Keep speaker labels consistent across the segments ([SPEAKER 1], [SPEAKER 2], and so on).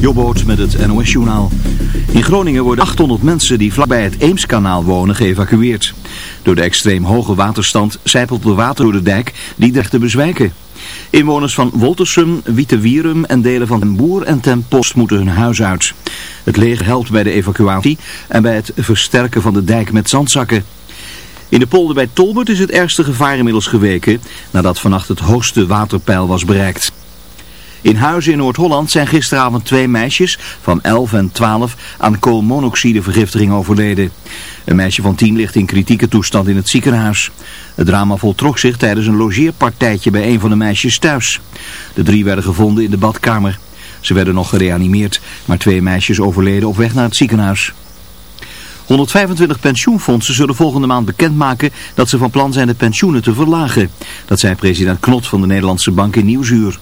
[SPEAKER 1] Jobboot met het NOS-journaal. In Groningen worden 800 mensen die vlakbij het Eemskanaal wonen geëvacueerd. Door de extreem hoge waterstand zijpelt er water door de dijk die dreigt te bezwijken. Inwoners van Woltersum, Wietewierum en delen van Den Boer en Ten Post moeten hun huis uit. Het leger helpt bij de evacuatie en bij het versterken van de dijk met zandzakken. In de polder bij Tolbert is het ergste gevaar inmiddels geweken nadat vannacht het hoogste waterpeil was bereikt. In Huizen in Noord-Holland zijn gisteravond twee meisjes van 11 en 12 aan koolmonoxidevergiftiging overleden. Een meisje van 10 ligt in kritieke toestand in het ziekenhuis. Het drama voltrok zich tijdens een logeerpartijtje bij een van de meisjes thuis. De drie werden gevonden in de badkamer. Ze werden nog gereanimeerd, maar twee meisjes overleden op weg naar het ziekenhuis. 125 pensioenfondsen zullen volgende maand bekendmaken dat ze van plan zijn de pensioenen te verlagen. Dat zei president Knot van de Nederlandse Bank in Nieuwsuur.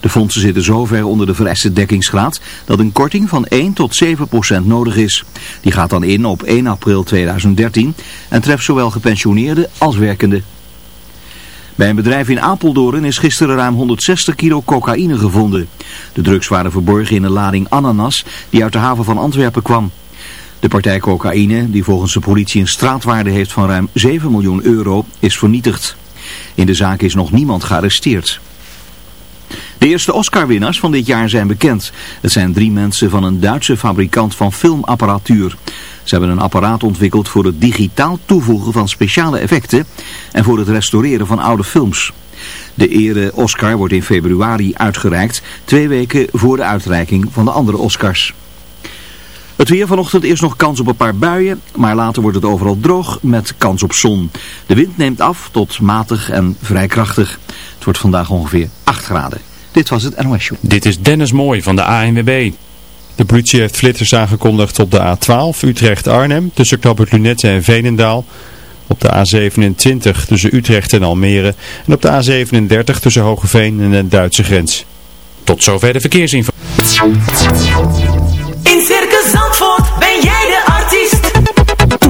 [SPEAKER 1] De fondsen zitten zover onder de vereiste dekkingsgraad dat een korting van 1 tot 7 procent nodig is. Die gaat dan in op 1 april 2013 en treft zowel gepensioneerden als werkenden. Bij een bedrijf in Apeldoorn is gisteren ruim 160 kilo cocaïne gevonden. De drugs waren verborgen in een lading ananas die uit de haven van Antwerpen kwam. De partij cocaïne, die volgens de politie een straatwaarde heeft van ruim 7 miljoen euro, is vernietigd. In de zaak is nog niemand gearresteerd. De eerste Oscar-winnaars van dit jaar zijn bekend. Het zijn drie mensen van een Duitse fabrikant van filmapparatuur. Ze hebben een apparaat ontwikkeld voor het digitaal toevoegen van speciale effecten en voor het restaureren van oude films. De ere Oscar wordt in februari uitgereikt, twee weken voor de uitreiking van de andere Oscars. Het weer vanochtend is nog kans op een paar buien, maar later wordt het overal droog met kans op zon. De wind neemt af tot matig en vrij krachtig. Het wordt vandaag ongeveer 8 graden. Dit was het NOS Show.
[SPEAKER 2] Dit is Dennis Mooi van de ANWB. De politie heeft flitters aangekondigd op de A12 Utrecht-Arnhem tussen Knappert Lunette en Veenendaal. Op de A27 tussen Utrecht en Almere. En op de A37 tussen Hogeveen en de Duitse grens. Tot zover de verkeersinformatie.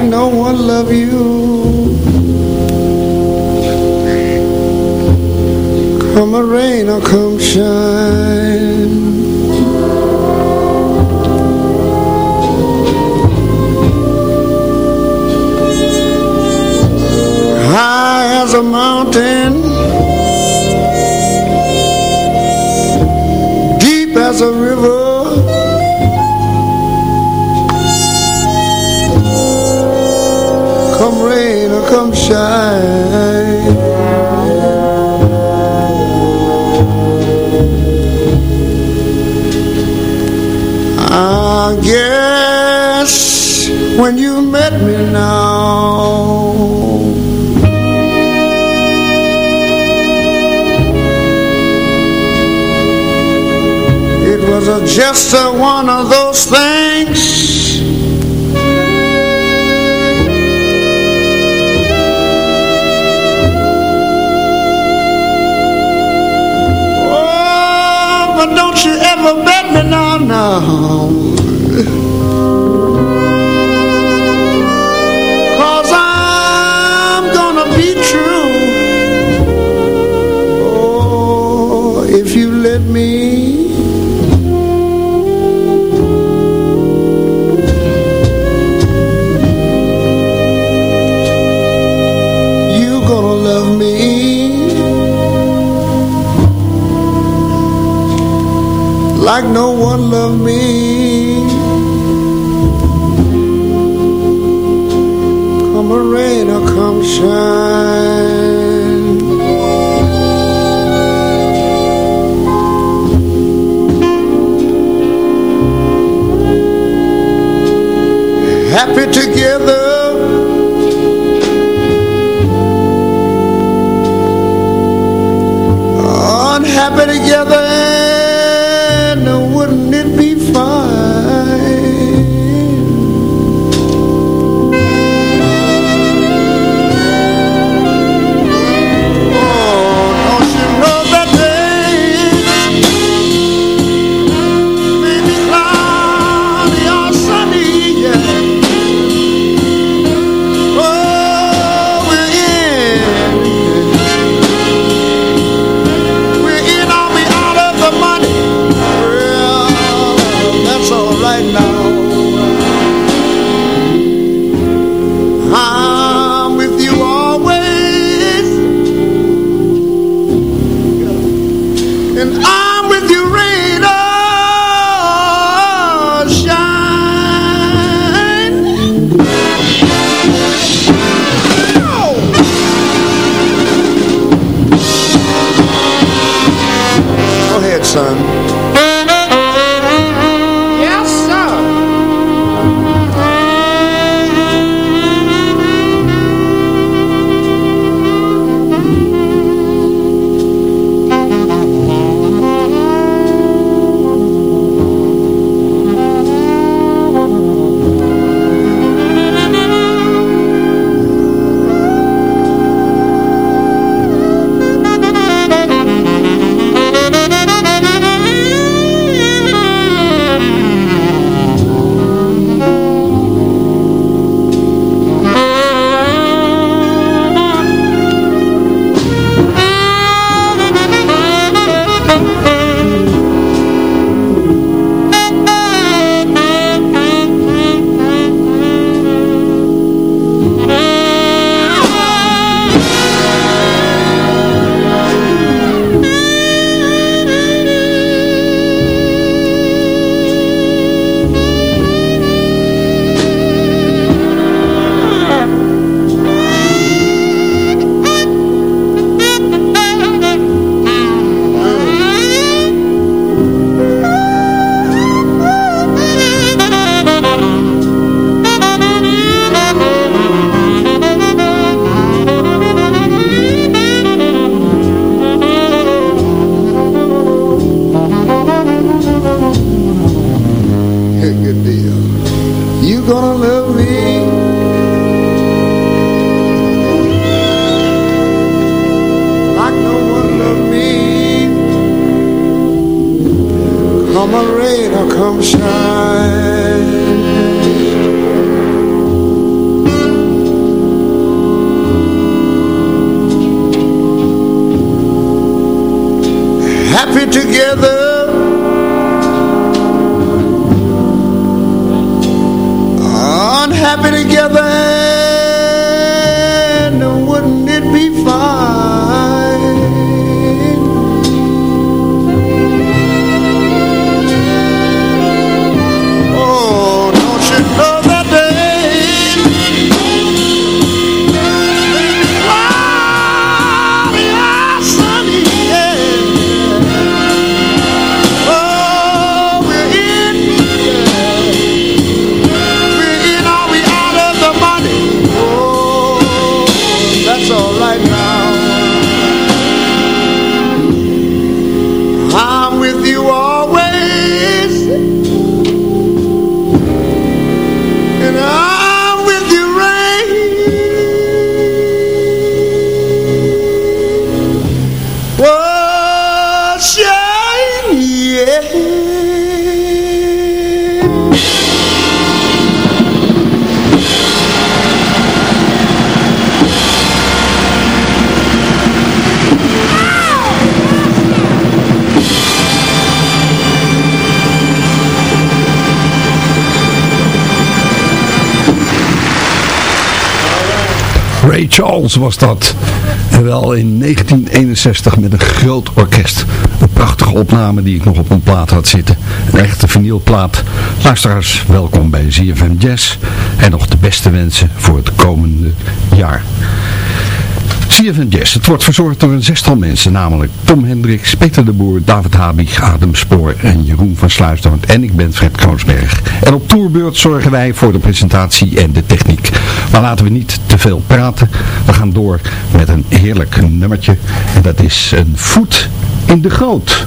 [SPEAKER 3] Like no one love you. Come a rain or come shine. High as a mountain deep as a river. rain or come shine. I guess when you met me now It was just a, one of those things. don't you ever bet me now, now.
[SPEAKER 4] sun was dat. En wel in 1961 met een groot orkest. Een prachtige opname die ik nog op een plaat had zitten. Een echte vinylplaat. Luisteraars, welkom bij ZFM Jazz. En nog de beste wensen voor het komende jaar. CFM Jazz. Het wordt verzorgd door een zestal mensen, namelijk Tom Hendricks, Peter de Boer, David Habig, Adem Spoor en Jeroen van Sluisdorp. En ik ben Fred Kroonsberg. En op tourbeurt zorgen wij voor de presentatie en de techniek. Maar laten we niet te veel praten. We gaan door met een heerlijk nummertje. En dat is een voet in de goot.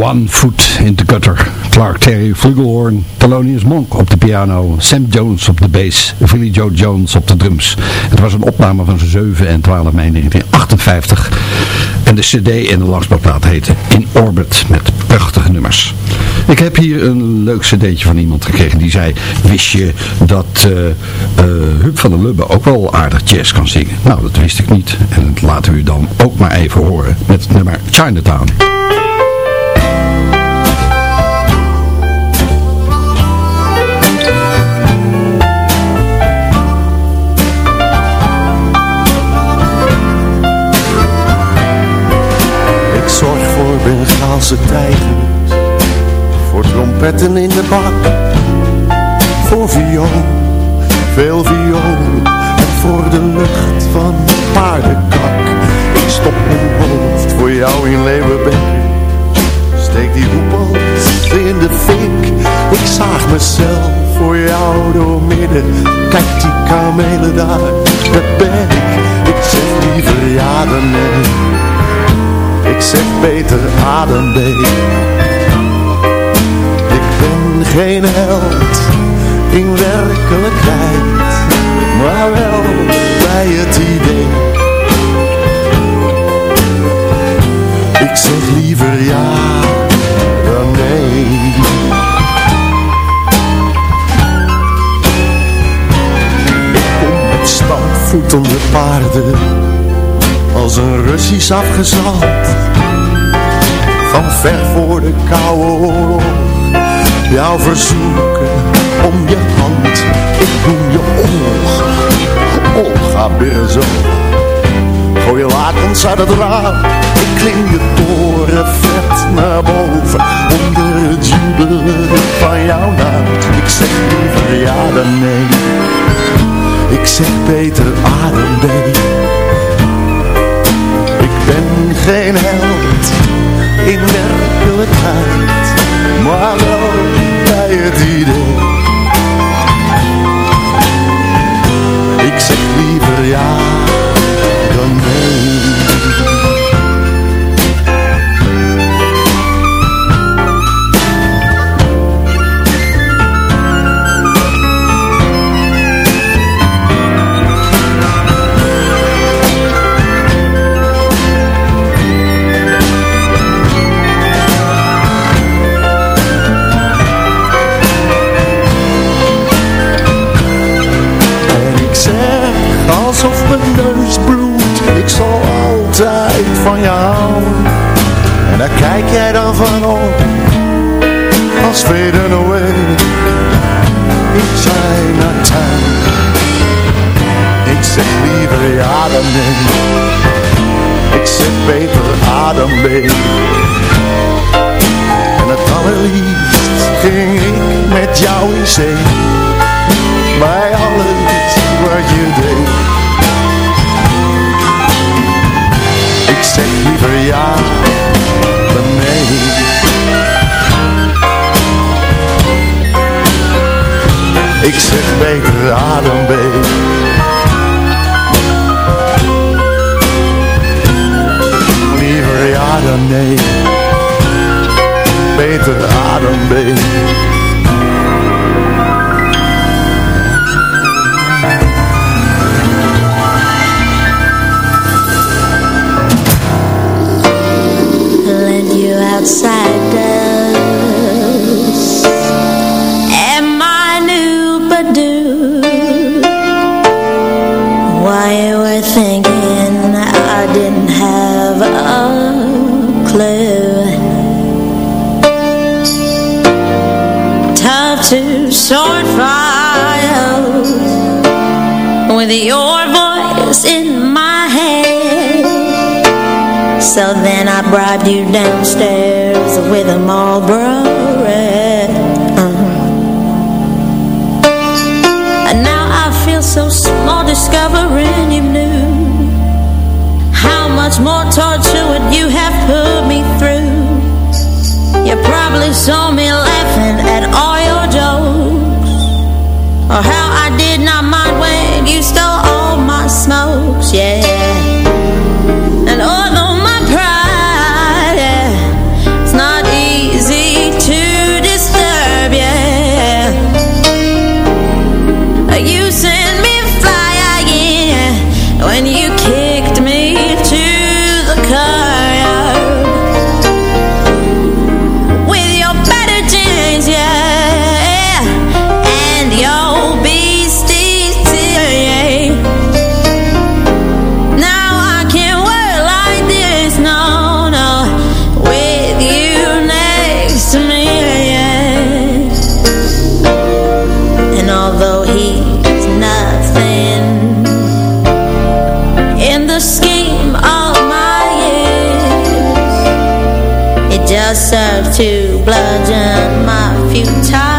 [SPEAKER 4] One Foot in the Gutter. Clark Terry flugelhorn, Thelonious Monk op de piano, Sam Jones op de bass, Philly Joe Jones op de drums. Het was een opname van 7 en 12 mei 1958. En de cd en de langspeelplaat heette In Orbit met prachtige nummers. Ik heb hier een leuk cd'tje van iemand gekregen die zei, wist je dat uh, van der Lubbe ook wel aardig jazz kan zingen? Nou, dat wist ik niet. En dat laten we u dan ook maar even horen met het nummer Chinatown.
[SPEAKER 5] Bengaalse tijgers Voor trompetten in de bak Voor viool, veel viool. En voor de lucht van paardenkak Ik stop mijn hoofd voor jou in Leeuwenbeek Steek die hoepel in de fik Ik zaag mezelf voor jou door midden. Kijk die kamelen daar, dat ben ik. Ik zeg liever ja dan ik zeg beter adembeek. Ik ben geen held in werkelijkheid, maar wel bij het idee. Ik zeg liever ja dan nee. Ik kom met stampvoet onder paarden als een Russisch afgezand Van ver voor de koude oorlog Jou verzoeken om je hand. Ik noem je Olga Olga Berzo Gooi je lakens uit het raam Ik klim je toren vet naar boven. Onder het jubelen van jouw naam Ik zeg liever ja dan nee. Ik zeg beter adem ben geen held in werkelijkheid, maar wel bij het idee. Ik zeg liever ja adem mee En het allerliefst ging ik met jou in zee Bij alles wat je deed zeg liever ja dan nee. Ik zeg beter adem. Dan nee. Beter adem although he's nothing. In
[SPEAKER 6] the scheme of my years it just serves to bludgeon my futile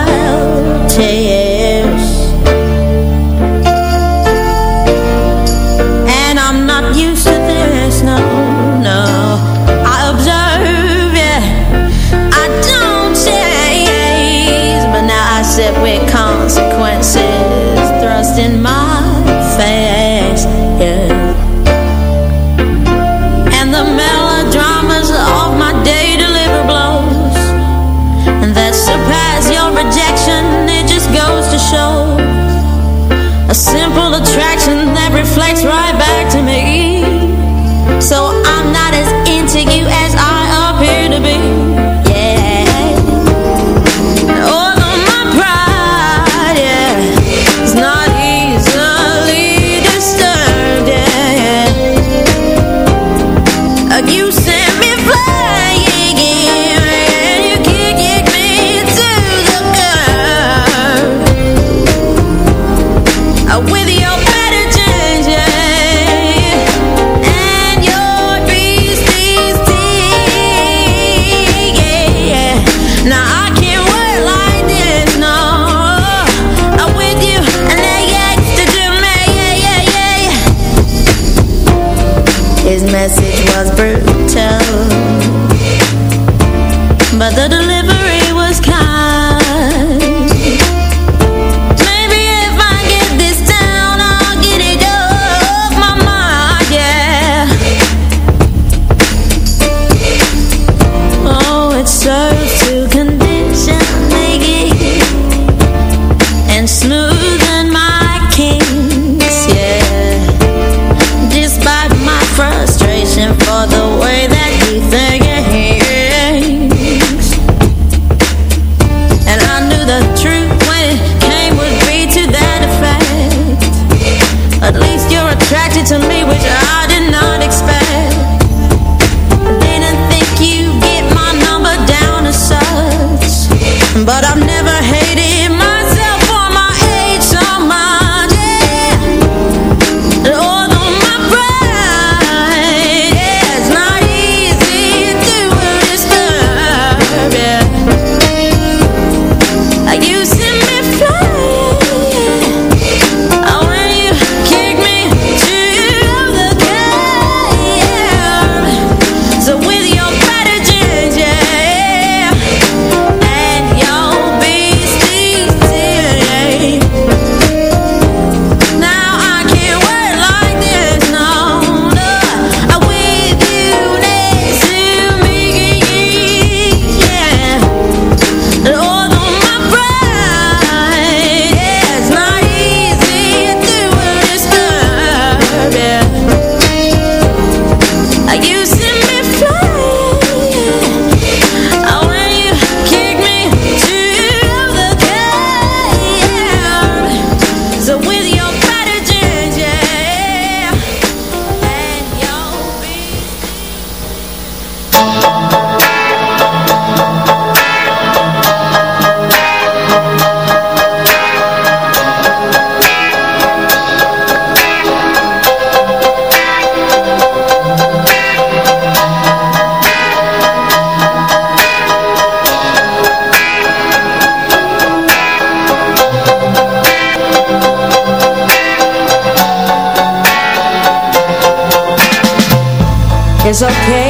[SPEAKER 6] okay.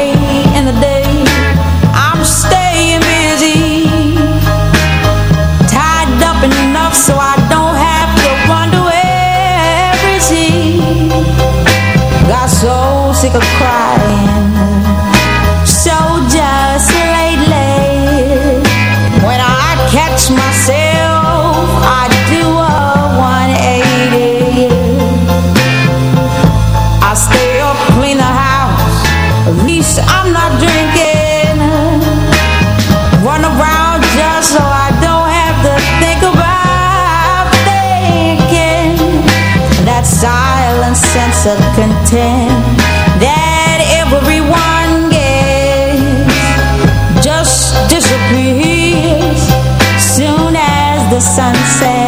[SPEAKER 6] sunset.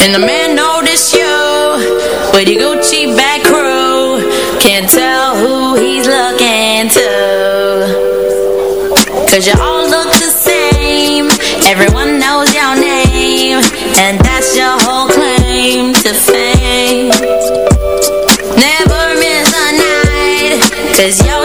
[SPEAKER 6] And the
[SPEAKER 7] man noticed you With your Gucci back crew Can't tell who he's looking to. Cause you all look the same Everyone knows your name And that's your whole claim to fame. Never miss a night Cause you're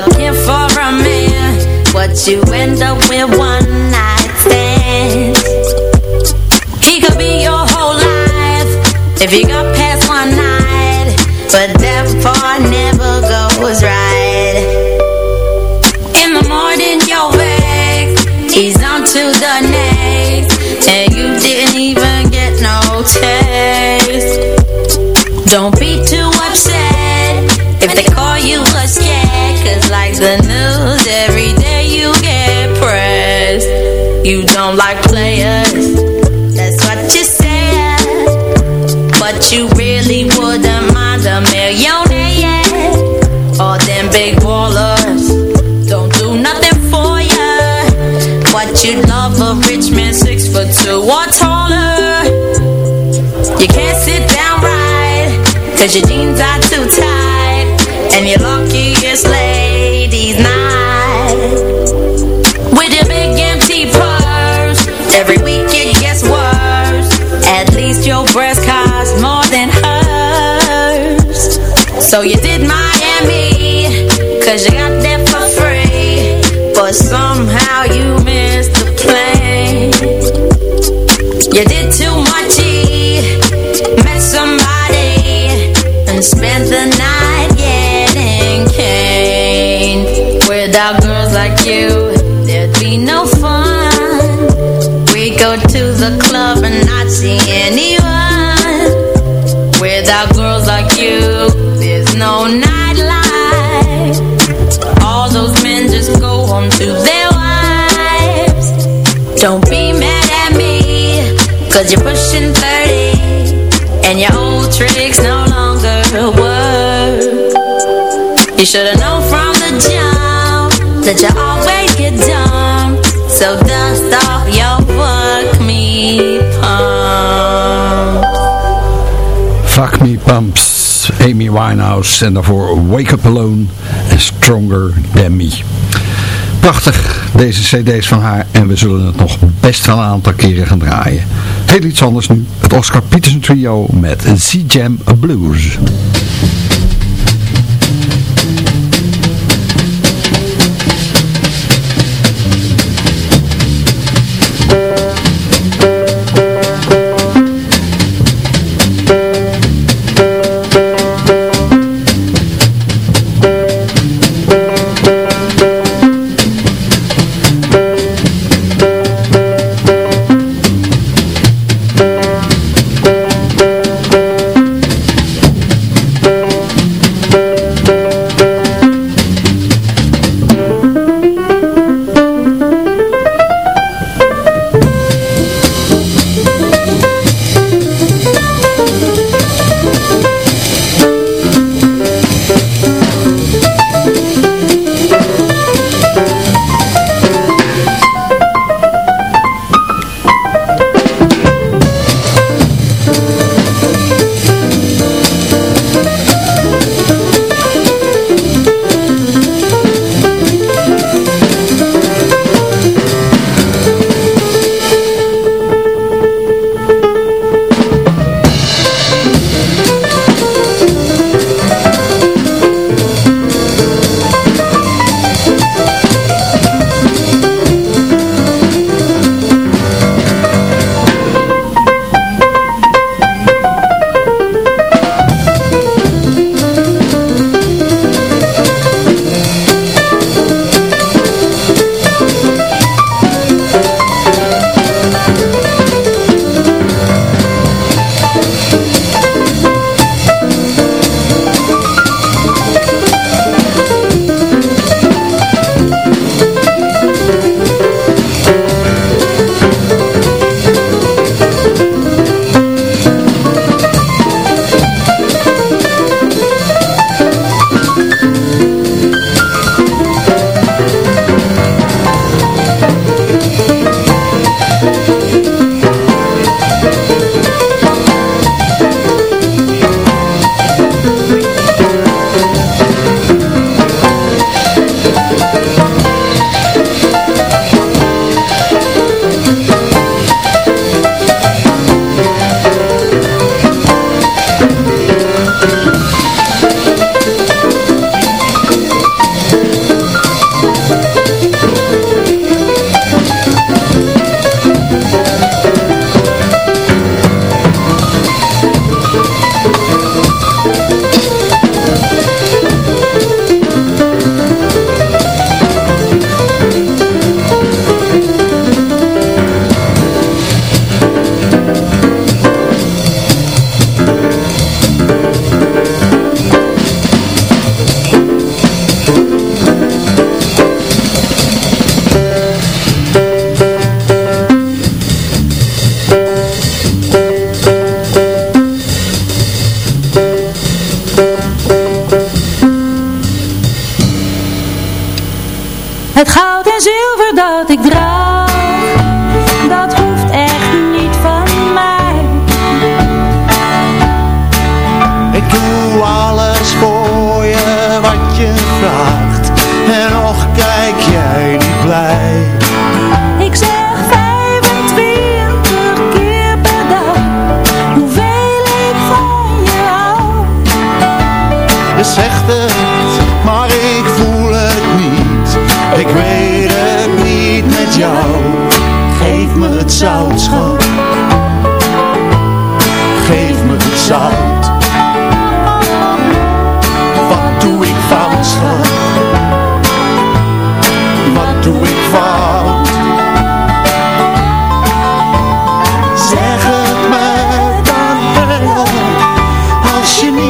[SPEAKER 7] looking for a man What you end up with one night stands He could be your whole life If you got past one night But that part never goes right. In the morning you're back He's on to the next And you didn't even get no taste. Don't be like players. That's what you said. But you really wouldn't mind a millionaire. All them big ballers don't do nothing for you.
[SPEAKER 6] But you love a rich man six foot two or taller. You can't sit down right, cause your jeans are too tight. And you're lucky it's late. So you did Miami Cause you got there for free. But somehow you missed the plane. You did too much E Met somebody And spent the night getting cane. Without girls like you There'd be no fun. We go to the club and not see anyone. Without girls like you no nightlife. All those men just go home to their wives. Don't be mad at me Cause you're pushing 30 And your old tricks no longer work. You should've known from the jump That you always get So dust off your fuck me pump
[SPEAKER 4] Fuck Me Pumps, Amy Winehouse en daarvoor Wake Up Alone en Stronger Than Me. Prachtig, deze cd's van haar en we zullen het nog best wel een aantal keren gaan draaien. Heel iets anders nu, het Oscar Peterson Trio met Z-Jam Blues.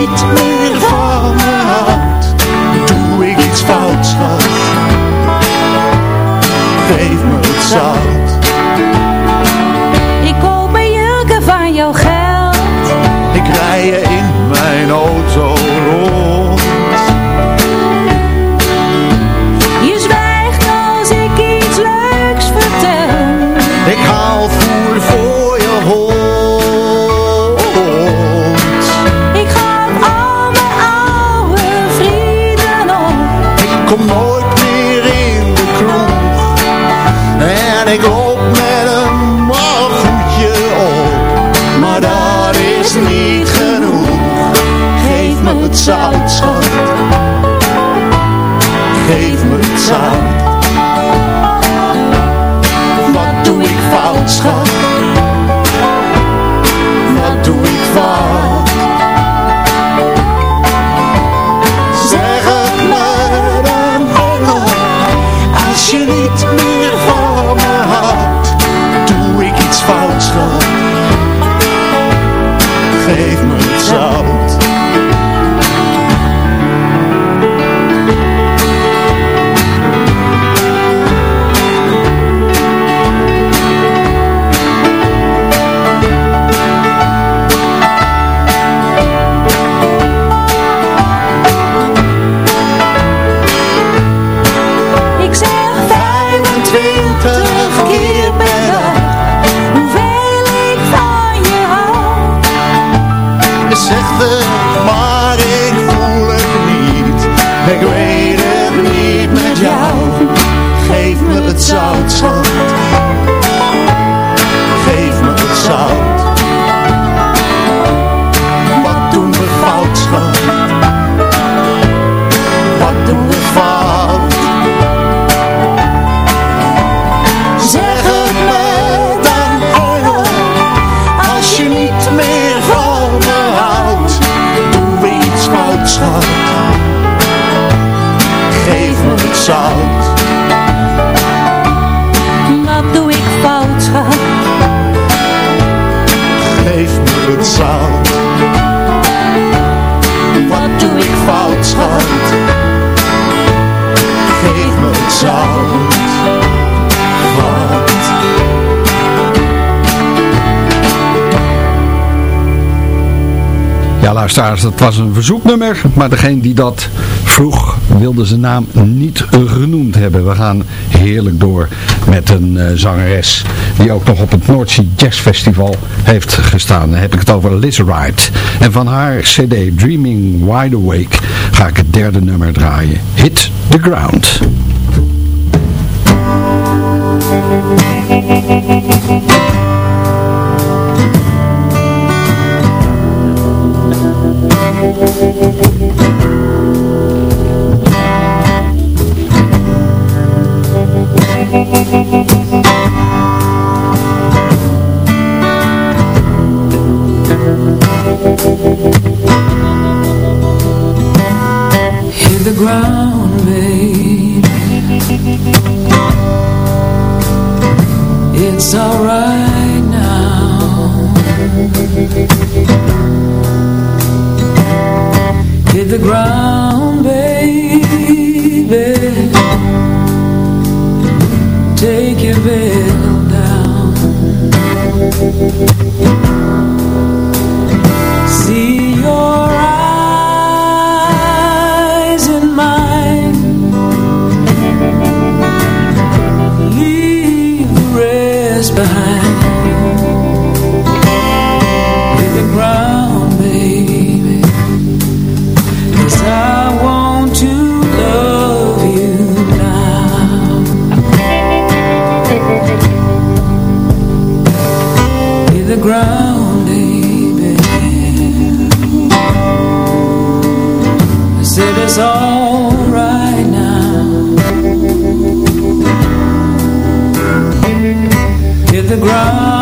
[SPEAKER 5] between 早唱。
[SPEAKER 4] Ja, luisteraars, dat was een verzoeknummer. Maar degene die dat vroeg, wilde zijn naam niet genoemd hebben. We gaan heerlijk door met een eh, zangeres die ook nog op het Noordzee Jazz Festival heeft gestaan. Dan heb ik het over Liz Wright. En van haar cd Dreaming Wide Awake ga ik het derde nummer draaien. Hit the Ground.
[SPEAKER 8] the ground, baby. Take your bed. ground, baby. I said it's all right now. Hit the ground.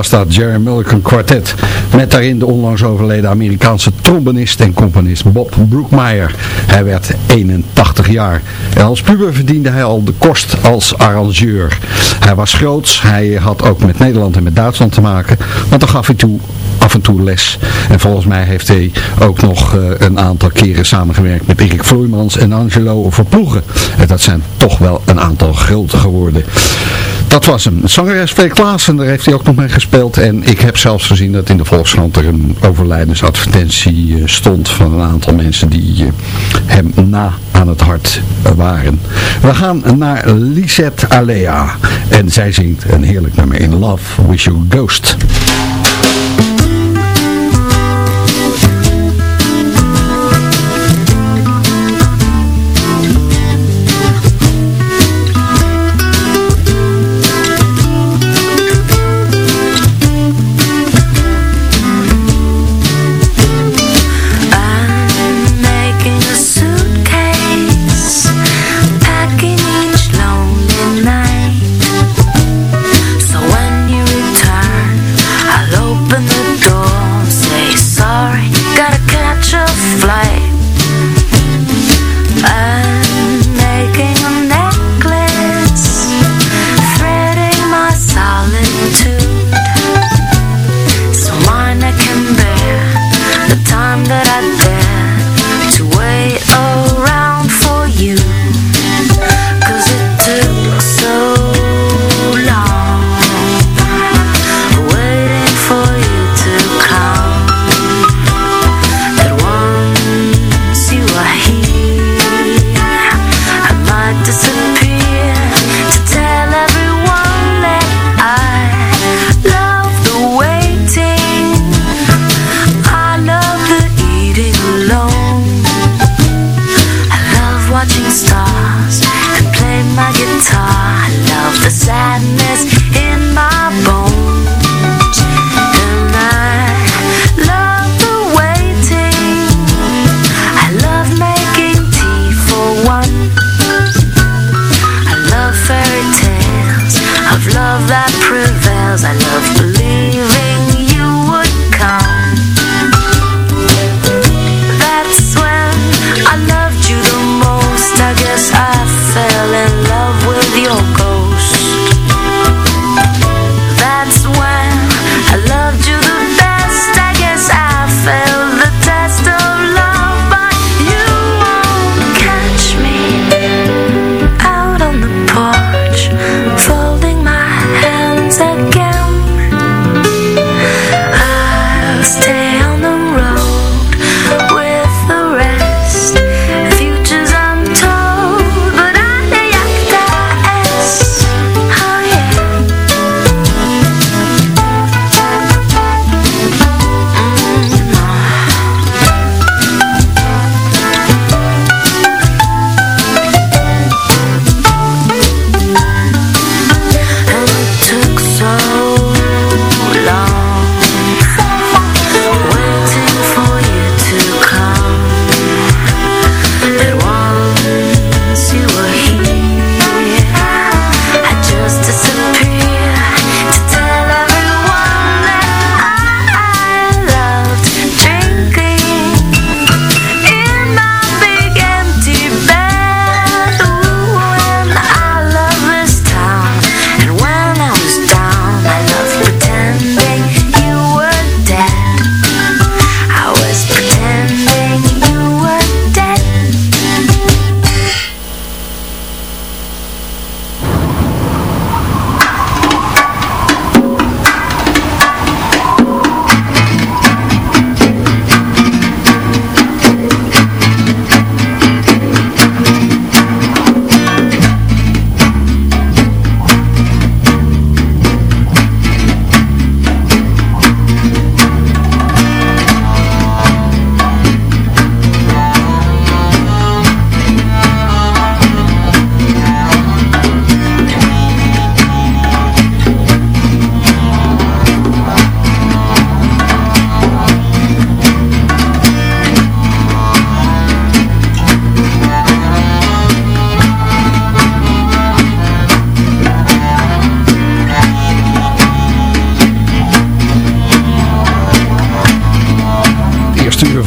[SPEAKER 9] Was dat, Jerry Mulligan Quartet. Met daarin de onlangs overleden Amerikaanse trombonist en componist Bob Brookmeyer. Hij werd 81 jaar. En als puber verdiende hij al de kost als arrangeur. Hij was groots, hij had ook met Nederland en met Duitsland te maken. Want dan gaf hij toe af en toe les. En volgens mij heeft hij ook nog uh, een aantal keren samengewerkt met Erik Vloeimans en Angelo Verploegen. En dat zijn toch wel een aantal grote geworden. Dat was hem. Zangeres V. Klaassen, daar heeft hij ook nog mee gespeeld. En ik heb zelfs gezien dat in de Volkskrant er een overlijdensadvertentie uh, stond van een aantal mensen die uh, hem na aan het hart waren. We gaan naar Lisette Alea. En zij zingt een heerlijk nummer in Love With You Ghost.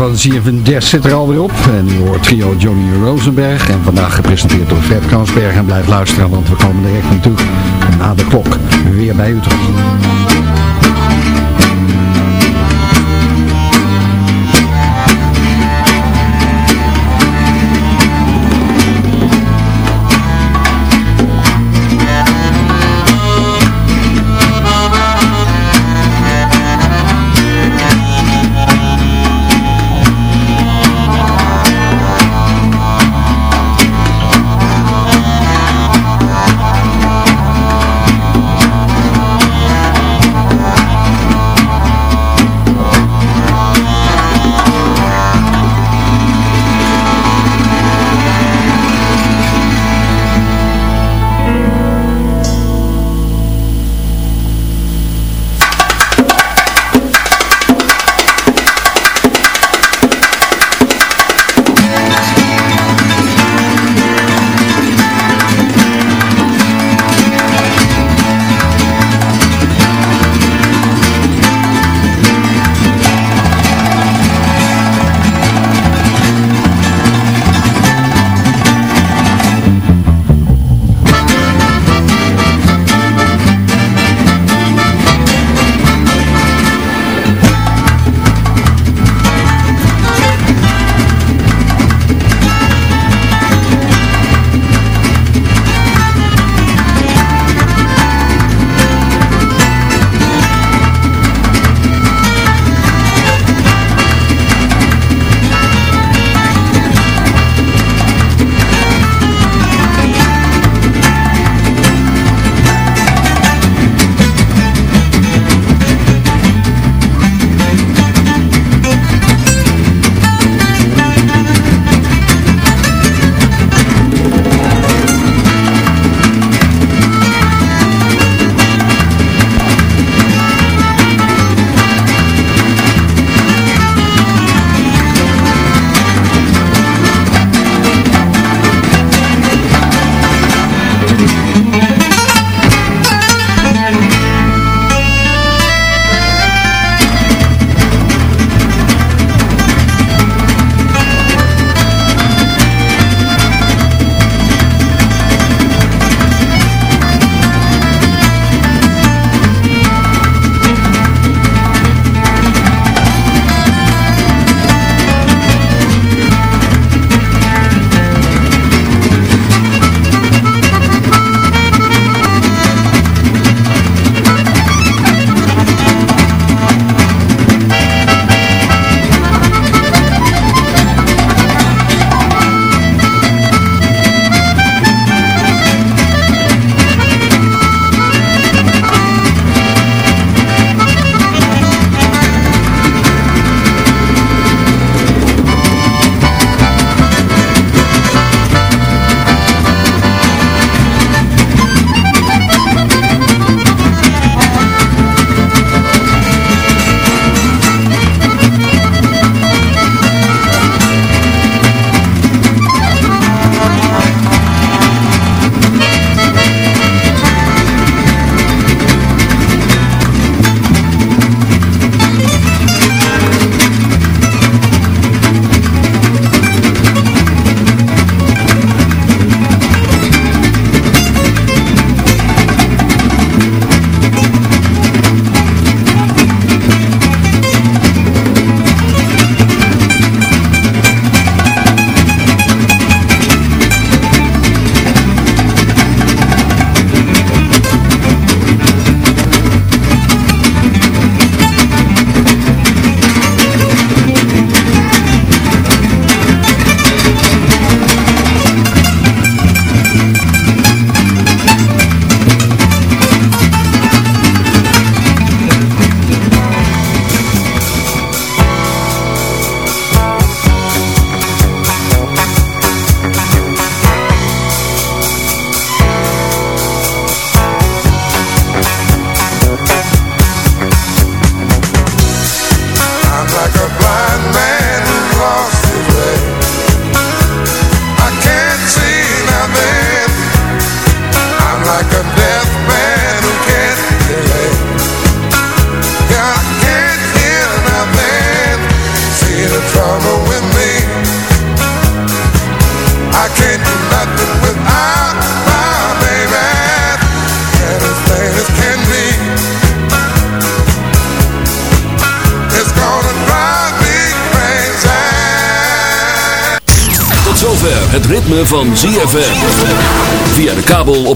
[SPEAKER 4] Van CFN Jazz zit er alweer op. En u hoort trio Johnny Rosenberg. En vandaag gepresenteerd door Fred Kansberg. En blijf luisteren, want we komen direct natuurlijk na de klok weer bij u terug.